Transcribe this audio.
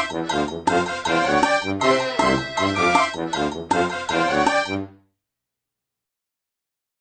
Thank you.